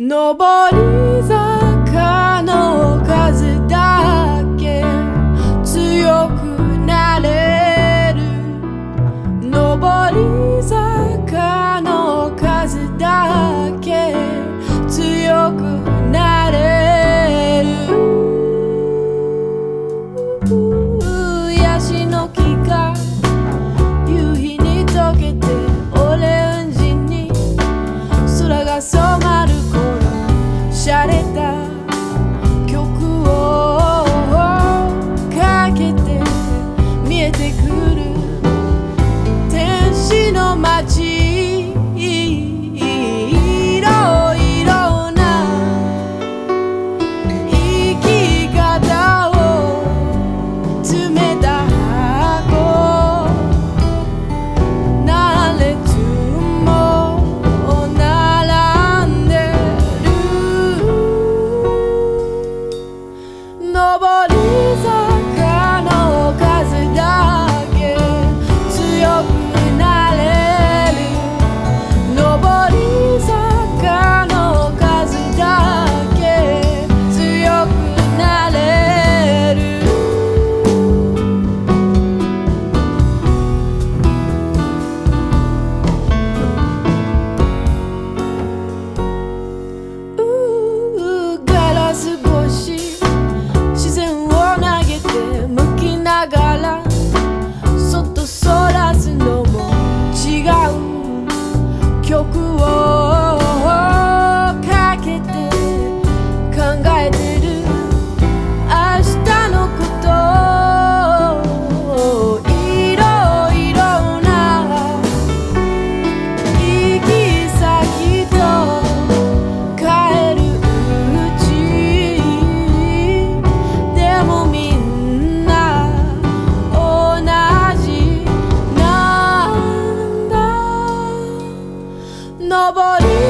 上り坂の数だけ強くなれる。上り坂の数だけ強くなれる。nobody